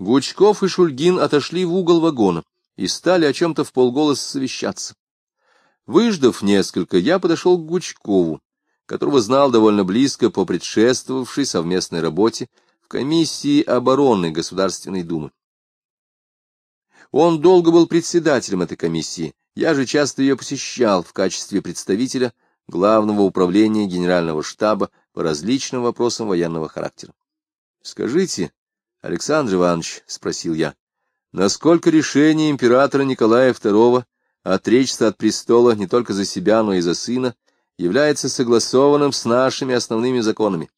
Гучков и Шульгин отошли в угол вагона и стали о чем-то в полголоса совещаться. Выждав несколько, я подошел к Гучкову, которого знал довольно близко по предшествовавшей совместной работе в комиссии обороны Государственной Думы. Он долго был председателем этой комиссии, я же часто ее посещал в качестве представителя Главного управления Генерального штаба по различным вопросам военного характера. — Скажите, Александр Иванович, — спросил я, — насколько решение императора Николая II отречься от престола не только за себя, но и за сына, является согласованным с нашими основными законами?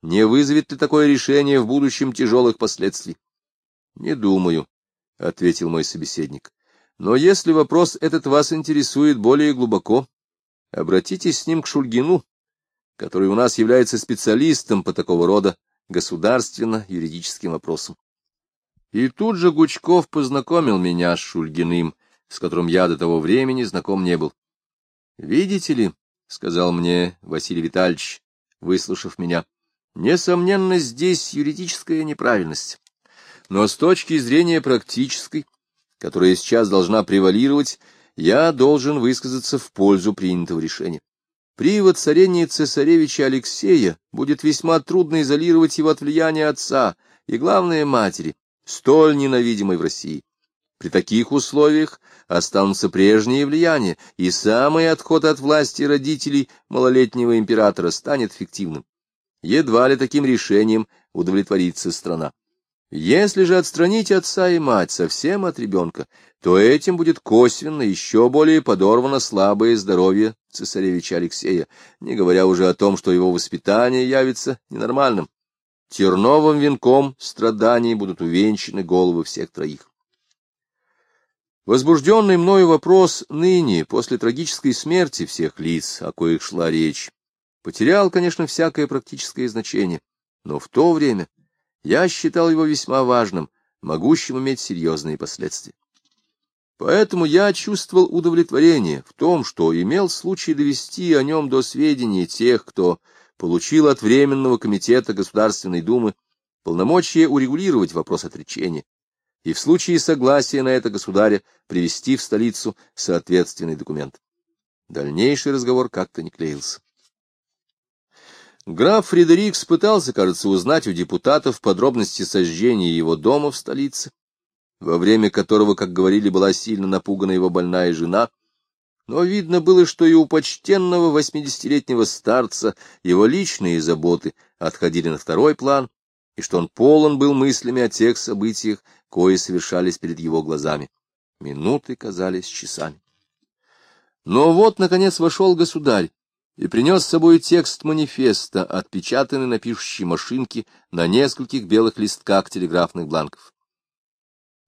Не вызовет ли такое решение в будущем тяжелых последствий? — Не думаю, — ответил мой собеседник. — Но если вопрос этот вас интересует более глубоко, обратитесь с ним к Шульгину, который у нас является специалистом по такого рода государственно-юридическим вопросам. И тут же Гучков познакомил меня с Шульгиным, с которым я до того времени знаком не был. — Видите ли, — сказал мне Василий Витальевич, выслушав меня, — несомненно, здесь юридическая неправильность. Но с точки зрения практической, которая сейчас должна превалировать, я должен высказаться в пользу принятого решения. При воцарении цесаревича Алексея будет весьма трудно изолировать его от влияния отца и, главное, матери, столь ненавидимой в России. При таких условиях останутся прежние влияния, и самый отход от власти родителей малолетнего императора станет фиктивным. Едва ли таким решением удовлетворится страна. Если же отстранить отца и мать совсем от ребенка, то этим будет косвенно еще более подорвано слабое здоровье цесаревича Алексея, не говоря уже о том, что его воспитание явится ненормальным. Терновым венком страданий будут увенчаны головы всех троих. Возбужденный мною вопрос ныне, после трагической смерти всех лиц, о коих шла речь, потерял, конечно, всякое практическое значение, но в то время я считал его весьма важным, могущим иметь серьезные последствия. Поэтому я чувствовал удовлетворение в том, что имел случай довести о нем до сведения тех, кто получил от Временного комитета Государственной Думы полномочия урегулировать вопрос отречения, и в случае согласия на это государя привести в столицу соответственный документ. Дальнейший разговор как-то не клеился. Граф Фредерикс пытался, кажется, узнать у депутатов подробности сожжения его дома в столице, во время которого, как говорили, была сильно напугана его больная жена, но видно было, что и у почтенного восьмидесятилетнего старца его личные заботы отходили на второй план, и что он полон был мыслями о тех событиях, кои совершались перед его глазами. Минуты казались часами. Но вот, наконец, вошел государь, и принес с собой текст манифеста, отпечатанный на пишущей машинке на нескольких белых листках телеграфных бланков.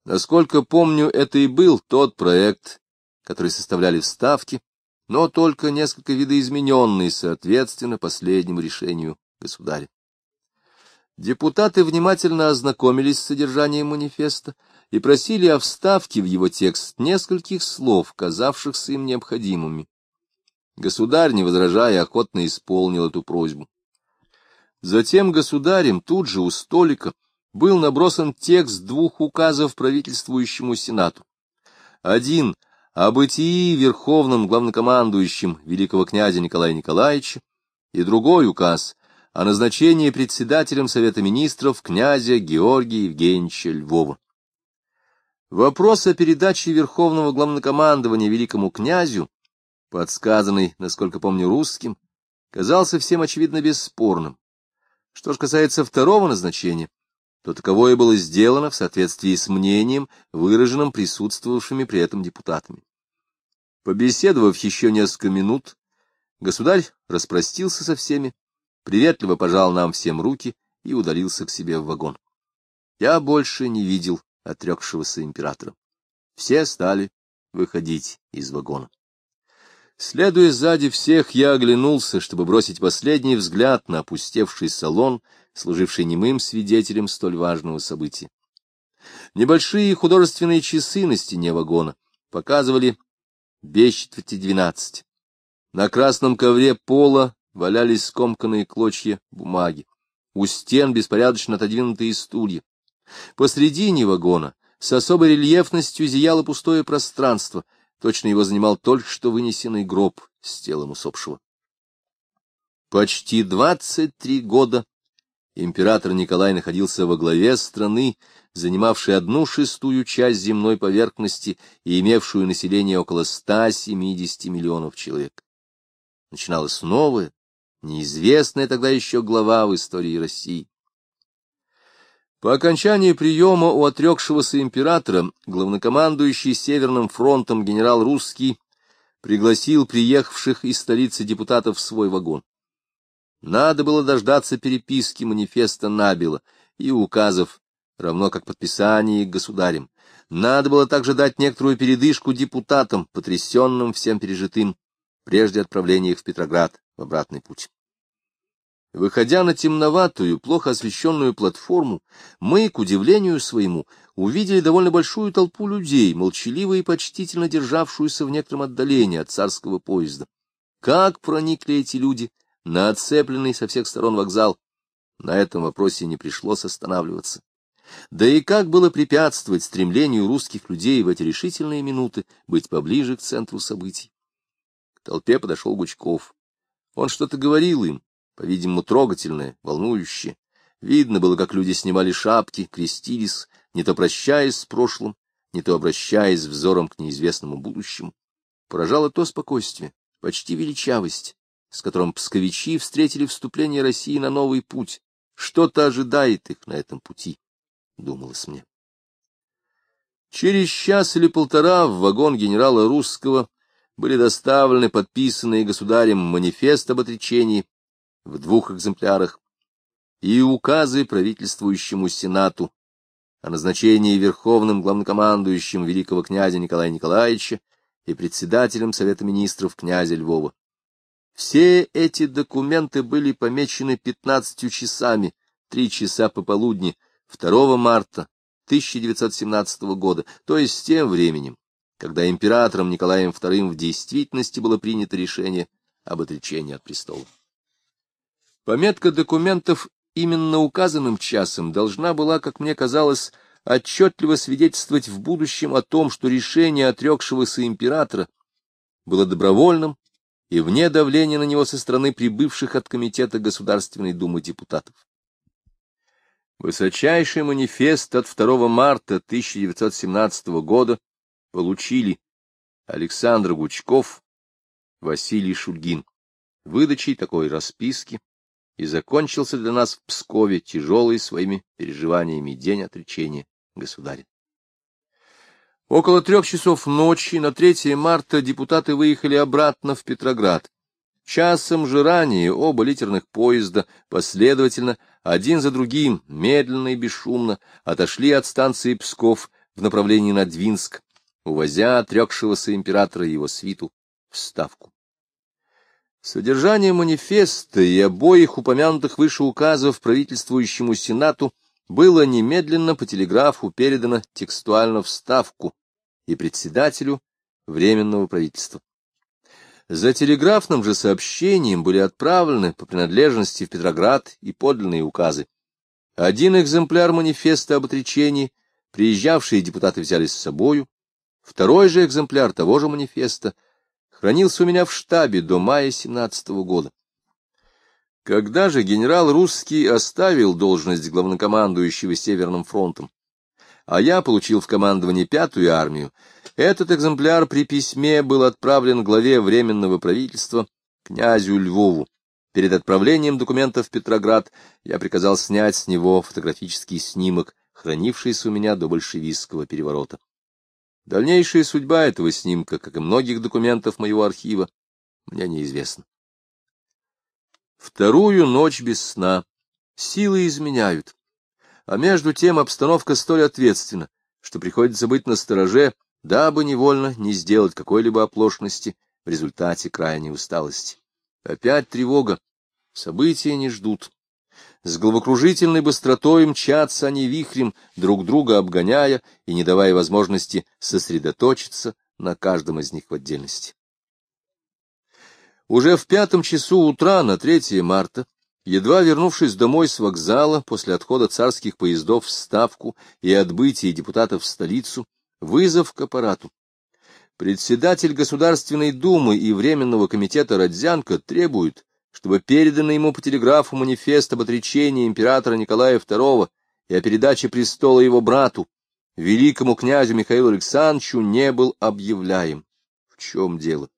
Насколько помню, это и был тот проект, который составляли вставки, но только несколько видоизмененный, соответственно, последнему решению государя. Депутаты внимательно ознакомились с содержанием манифеста и просили о вставке в его текст нескольких слов, казавшихся им необходимыми. Государь, не возражая, охотно исполнил эту просьбу. Затем государем тут же у столика был набросан текст двух указов правительствующему Сенату. Один — о бытии верховным главнокомандующим великого князя Николая Николаевича, и другой указ о назначении председателем Совета министров князя Георгия Евгеньевича Львова. Вопрос о передаче верховного главнокомандования великому князю подсказанный, насколько помню, русским, казался всем очевидно бесспорным. Что же касается второго назначения, то таковое было сделано в соответствии с мнением, выраженным присутствовавшими при этом депутатами. Побеседовав еще несколько минут, государь распростился со всеми, приветливо пожал нам всем руки и удалился к себе в вагон. Я больше не видел отрекшегося императора. Все стали выходить из вагона. Следуя сзади всех, я оглянулся, чтобы бросить последний взгляд на опустевший салон, служивший немым свидетелем столь важного события. Небольшие художественные часы на стене вагона показывали без четверти двенадцать. На красном ковре пола валялись скомканные клочья бумаги. У стен беспорядочно отодвинутые стулья. Посредине вагона с особой рельефностью зияло пустое пространство, точно его занимал только что вынесенный гроб с телом усопшего. Почти двадцать три года император Николай находился во главе страны, занимавшей одну шестую часть земной поверхности и имевшую население около 170 миллионов человек. Начиналась новая, неизвестная тогда еще глава в истории России. По окончании приема у отрекшегося императора главнокомандующий Северным фронтом генерал Русский пригласил приехавших из столицы депутатов в свой вагон. Надо было дождаться переписки манифеста Набила и указов, равно как подписания государем. Надо было также дать некоторую передышку депутатам, потрясенным всем пережитым, прежде отправления их в Петроград в обратный путь. Выходя на темноватую, плохо освещенную платформу, мы, к удивлению своему, увидели довольно большую толпу людей, молчаливо и почтительно державшуюся в некотором отдалении от царского поезда. Как проникли эти люди на оцепленный со всех сторон вокзал. На этом вопросе не пришлось останавливаться. Да и как было препятствовать стремлению русских людей в эти решительные минуты быть поближе к центру событий? К толпе подошел Гучков. Он что-то говорил им, по-видимому, трогательное, волнующее. Видно было, как люди снимали шапки, крестились, не то прощаясь с прошлым, не то обращаясь взором к неизвестному будущему. Поражало то спокойствие, почти величавость, с которым псковичи встретили вступление России на новый путь. Что-то ожидает их на этом пути, — думалось мне. Через час или полтора в вагон генерала Русского были доставлены подписанные государем манифест об отречении в двух экземплярах и указы правительствующему Сенату о назначении верховным главнокомандующим великого князя Николая Николаевича и председателем Совета министров князя Львова. Все эти документы были помечены пятнадцатью часами, три часа пополудни, 2 марта 1917 года, то есть тем временем, когда императором Николаем II в действительности было принято решение об отречении от престола. Пометка документов именно указанным часом должна была, как мне казалось, отчетливо свидетельствовать в будущем о том, что решение отрекшегося императора было добровольным и вне давления на него со стороны прибывших от Комитета Государственной Думы депутатов. Высочайший манифест от 2 марта 1917 года получили Александр Гучков, Василий Шульгин. Выдачей такой расписки и закончился для нас в Пскове тяжелый своими переживаниями день отречения государя. Около трех часов ночи на 3 марта депутаты выехали обратно в Петроград. Часом же ранее оба литерных поезда последовательно, один за другим, медленно и бесшумно, отошли от станции Псков в направлении на Двинск, увозя отрекшегося императора и его свиту в Ставку. Содержание манифеста и обоих упомянутых выше указов правительствующему Сенату было немедленно по телеграфу передано текстуально в Ставку, и председателю Временного правительства. За телеграфным же сообщением были отправлены по принадлежности в Петроград и подлинные указы. Один экземпляр манифеста об отречении приезжавшие депутаты взяли с собою, второй же экземпляр того же манифеста хранился у меня в штабе до мая 17 -го года. Когда же генерал Русский оставил должность главнокомандующего Северным фронтом, а я получил в командование пятую армию. Этот экземпляр при письме был отправлен главе Временного правительства князю Львову. Перед отправлением документов в Петроград я приказал снять с него фотографический снимок, хранившийся у меня до большевистского переворота. Дальнейшая судьба этого снимка, как и многих документов моего архива, мне неизвестна. Вторую ночь без сна. Силы изменяют. А между тем обстановка столь ответственна, что приходится быть настороже, дабы невольно не сделать какой-либо оплошности в результате крайней усталости. Опять тревога. События не ждут. С головокружительной быстротой мчатся они вихрем, друг друга обгоняя и не давая возможности сосредоточиться на каждом из них в отдельности. Уже в пятом часу утра на 3 марта Едва вернувшись домой с вокзала после отхода царских поездов в Ставку и отбытия депутатов в столицу, вызов к аппарату. Председатель Государственной Думы и Временного комитета Родзянко требует, чтобы переданный ему по телеграфу манифест об отречении императора Николая II и о передаче престола его брату, великому князю Михаилу Александровичу, не был объявляем. В чем дело?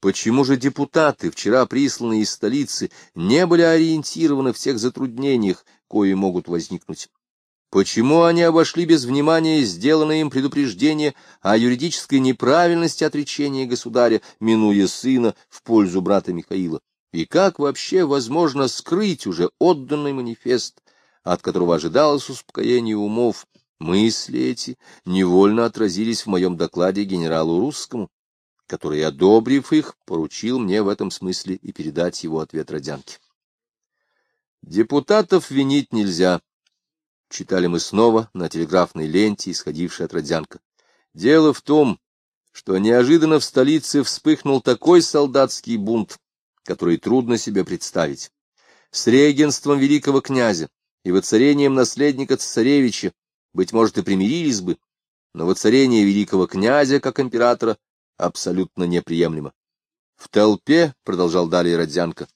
Почему же депутаты, вчера присланные из столицы, не были ориентированы в тех затруднениях, кои могут возникнуть? Почему они обошли без внимания сделанное им предупреждение о юридической неправильности отречения государя, минуя сына в пользу брата Михаила? И как вообще возможно скрыть уже отданный манифест, от которого ожидалось успокоение умов, мысли эти невольно отразились в моем докладе генералу Русскому, который, одобрив их, поручил мне в этом смысле и передать его ответ Родянке. Депутатов винить нельзя, читали мы снова на телеграфной ленте, исходившей от Родянка. Дело в том, что неожиданно в столице вспыхнул такой солдатский бунт, который трудно себе представить. С регенством великого князя и воцарением наследника цесаревича, быть может, и примирились бы, но воцарение великого князя как императора абсолютно неприемлемо. В толпе, — продолжал далее Родзянко,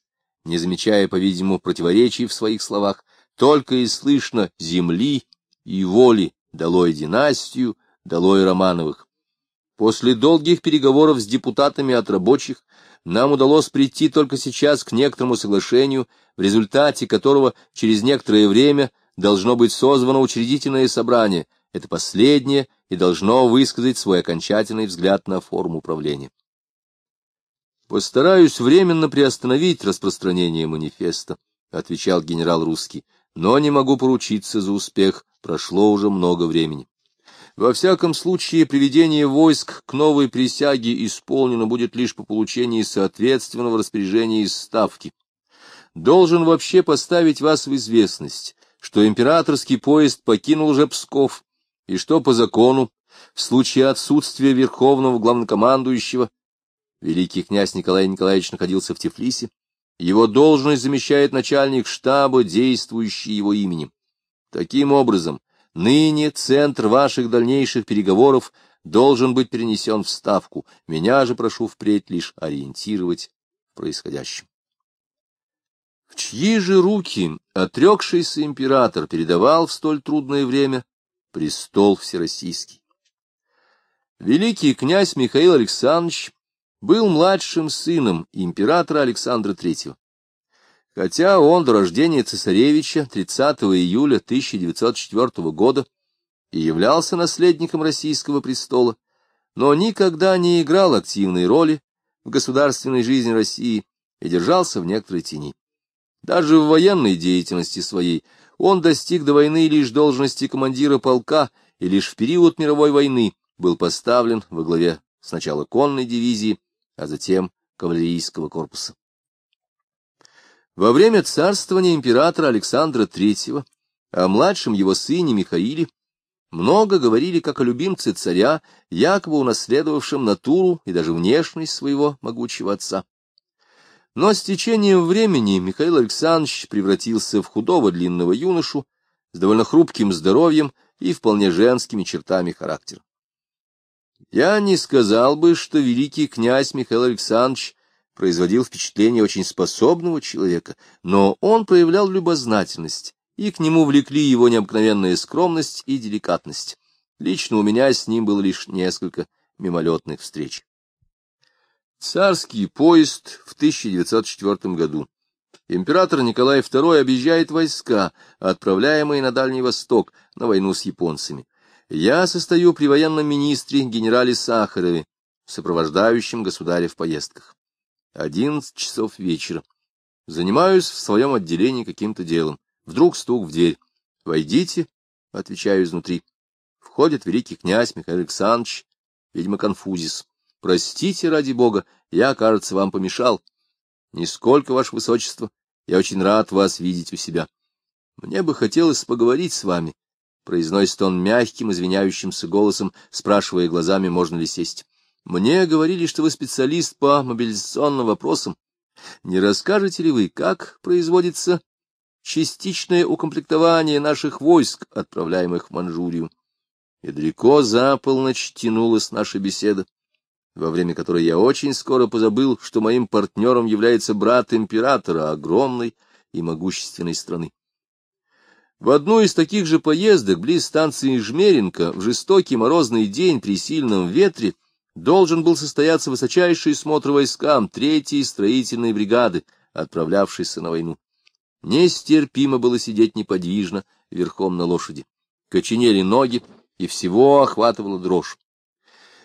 не замечая, по-видимому, противоречий в своих словах, только и слышно земли и воли, долой династию, долой Романовых. После долгих переговоров с депутатами от рабочих нам удалось прийти только сейчас к некоторому соглашению, в результате которого через некоторое время должно быть созвано учредительное собрание. Это последнее и должно высказать свой окончательный взгляд на форму управления. Постараюсь временно приостановить распространение манифеста, отвечал генерал Русский, но не могу поручиться за успех, прошло уже много времени. Во всяком случае, приведение войск к новой присяге исполнено будет лишь по получении соответственного распоряжения из Ставки. Должен вообще поставить вас в известность, что императорский поезд покинул уже Псков, и что по закону, в случае отсутствия верховного главнокомандующего, великий князь Николай Николаевич находился в Тифлисе, его должность замещает начальник штаба, действующий его именем. Таким образом, ныне центр ваших дальнейших переговоров должен быть перенесен в Ставку. Меня же прошу впредь лишь ориентировать в происходящем. В чьи же руки отрекшийся император передавал в столь трудное время престол всероссийский? Великий князь Михаил Александрович был младшим сыном императора Александра III. Хотя он до рождения цесаревича 30 июля 1904 года и являлся наследником российского престола, но никогда не играл активной роли в государственной жизни России и держался в некоторой тени. Даже в военной деятельности своей он достиг до войны лишь должности командира полка и лишь в период мировой войны был поставлен во главе сначала конной дивизии, а затем кавалерийского корпуса. Во время царствования императора Александра III о младшем его сыне Михаиле много говорили как о любимце царя, якобы унаследовавшем натуру и даже внешность своего могучего отца. Но с течением времени Михаил Александрович превратился в худого длинного юношу с довольно хрупким здоровьем и вполне женскими чертами характера. Я не сказал бы, что великий князь Михаил Александрович производил впечатление очень способного человека, но он проявлял любознательность, и к нему влекли его необыкновенная скромность и деликатность. Лично у меня с ним было лишь несколько мимолетных встреч. Царский поезд в 1904 году. Император Николай II объезжает войска, отправляемые на Дальний Восток на войну с японцами. Я состою при военном министре генерале Сахарове, сопровождающем государя в поездках. Одиннадцать часов вечера. Занимаюсь в своем отделении каким-то делом. Вдруг стук в дверь. «Войдите», — отвечаю изнутри. Входит великий князь Михаил Александрович, видимо, конфузис. «Простите, ради бога, я, кажется, вам помешал. Нисколько, ваше высочество, я очень рад вас видеть у себя. Мне бы хотелось поговорить с вами — произносит он мягким, извиняющимся голосом, спрашивая глазами, можно ли сесть. — Мне говорили, что вы специалист по мобилизационным вопросам. Не расскажете ли вы, как производится частичное укомплектование наших войск, отправляемых в Манчжурию? И далеко за полночь тянулась наша беседа, во время которой я очень скоро позабыл, что моим партнером является брат императора огромной и могущественной страны. В одну из таких же поездок близ станции Жмеренко в жестокий морозный день при сильном ветре должен был состояться высочайший смотр войскам третьей строительной бригады, отправлявшейся на войну. Нестерпимо было сидеть неподвижно верхом на лошади. Коченели ноги, и всего охватывала дрожь.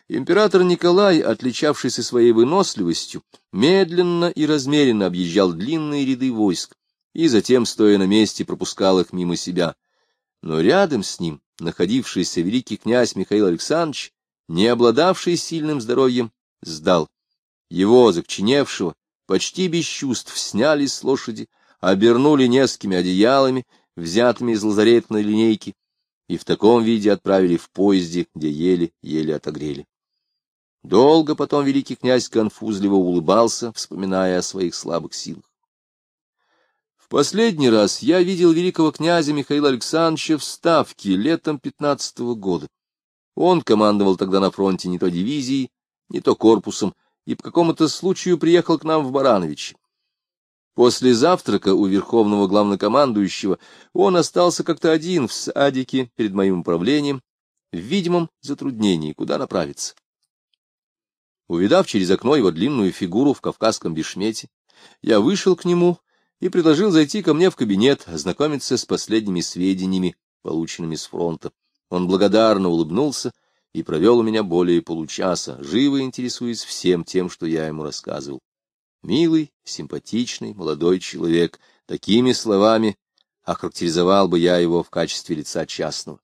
Император Николай, отличавшийся своей выносливостью, медленно и размеренно объезжал длинные ряды войск и затем, стоя на месте, пропускал их мимо себя. Но рядом с ним находившийся великий князь Михаил Александрович, не обладавший сильным здоровьем, сдал. Его, закченевшего, почти без чувств, сняли с лошади, обернули несколькими одеялами, взятыми из лазаретной линейки, и в таком виде отправили в поезде, где еле-еле отогрели. Долго потом великий князь конфузливо улыбался, вспоминая о своих слабых силах. В последний раз я видел великого князя Михаила Александровича в Ставке летом пятнадцатого года. Он командовал тогда на фронте не то дивизией, не то корпусом, и по какому-то случаю приехал к нам в Барановичи. После завтрака у верховного главнокомандующего он остался как-то один в садике перед моим управлением, в видимом затруднении, куда направиться. Увидав через окно его длинную фигуру в кавказском бешмете, я вышел к нему и предложил зайти ко мне в кабинет, ознакомиться с последними сведениями, полученными с фронта. Он благодарно улыбнулся и провел у меня более получаса, живо интересуясь всем тем, что я ему рассказывал. Милый, симпатичный, молодой человек, такими словами охарактеризовал бы я его в качестве лица частного.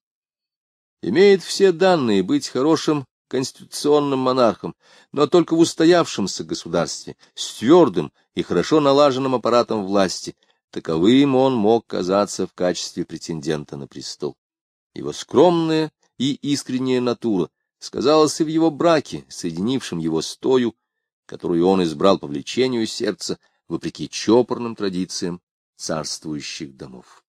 Имеет все данные быть хорошим конституционным монархом, но только в устоявшемся государстве, с твердым и хорошо налаженным аппаратом власти. Таковым он мог казаться в качестве претендента на престол. Его скромная и искренняя натура сказалась и в его браке, соединившем его с тою, которую он избрал по влечению сердца, вопреки чопорным традициям царствующих домов.